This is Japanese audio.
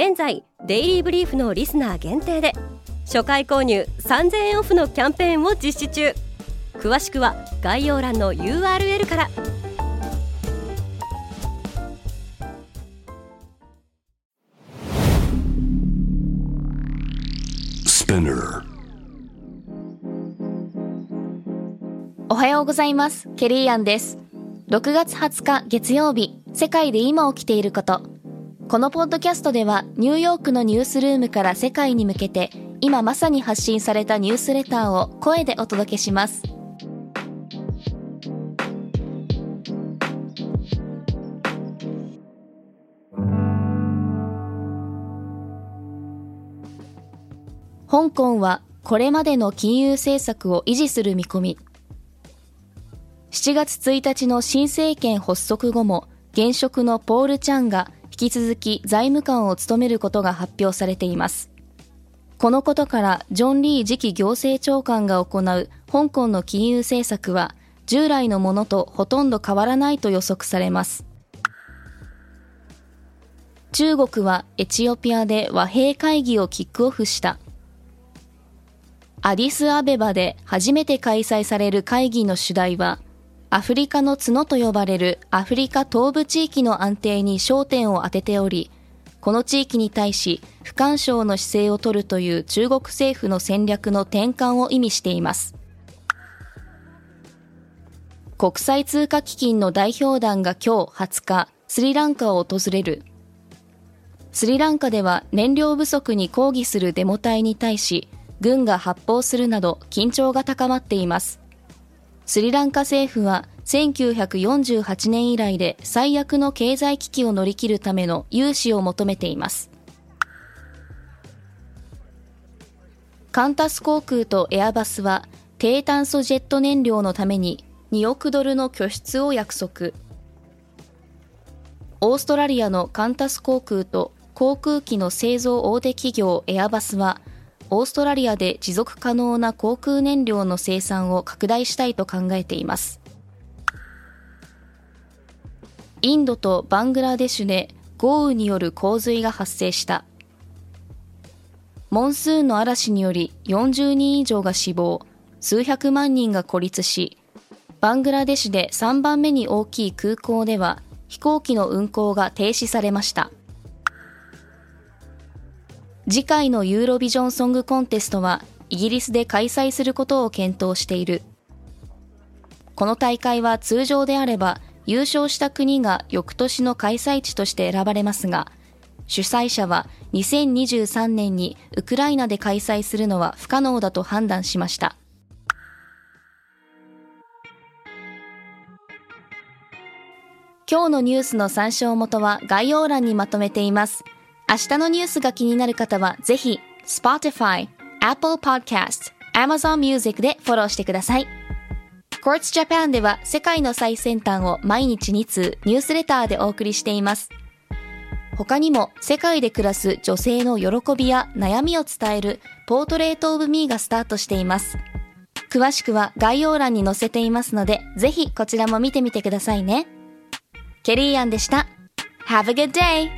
現在デイリーブリーフのリスナー限定で初回購入3000円オフのキャンペーンを実施中。詳しくは概要欄の URL から。おはようございます。ケリーアンです。6月20日月曜日世界で今起きていることこのポッドキャストではニューヨークのニュースルームから世界に向けて今まさに発信されたニュースレターを声でお届けします。香港はこれまでの金融政策を維持する見込み。7月1日の新政権発足後も現職のポール・チャンが引き続き財務官を務めることが発表されています。このことからジョン・リー次期行政長官が行う香港の金融政策は従来のものとほとんど変わらないと予測されます。中国はエチオピアで和平会議をキックオフした。アディスアベバで初めて開催される会議の主題はアフリカの角と呼ばれるアフリカ東部地域の安定に焦点を当てており、この地域に対し不干渉の姿勢を取るという中国政府の戦略の転換を意味しています。国際通貨基金の代表団が今日20日、スリランカを訪れる。スリランカでは燃料不足に抗議するデモ隊に対し、軍が発砲するなど緊張が高まっています。スリランカ政府は1948年以来で最悪の経済危機を乗り切るための融資を求めています。カンタス航空とエアバスは低炭素ジェット燃料のために2億ドルの拠出を約束。オーストラリアのカンタス航空と航空機の製造大手企業エアバスはオーストラリアで持続可能な航空燃料の生産を拡大したいと考えています。インドとバングラデシュで豪雨による洪水が発生した。モンスーンの嵐により40人以上が死亡、数百万人が孤立し、バングラデシュで3番目に大きい空港では飛行機の運航が停止されました。次回のユーロビジョンソングコンテストはイギリスで開催することを検討している。この大会は通常であれば優勝した国が翌年の開催地として選ばれますが、主催者は2023年にウクライナで開催するのは不可能だと判断しました。今日のニュースの参照元は概要欄にまとめています。明日のニュースが気になる方は、ぜひ、Spotify、Apple Podcast、Amazon Music でフォローしてください。Quartz Japan では世界の最先端を毎日2通ニュースレターでお送りしています。他にも世界で暮らす女性の喜びや悩みを伝えるポートレートオブミーがスタートしています。詳しくは概要欄に載せていますので、ぜひこちらも見てみてくださいね。ケリーアンでした。Have a good day!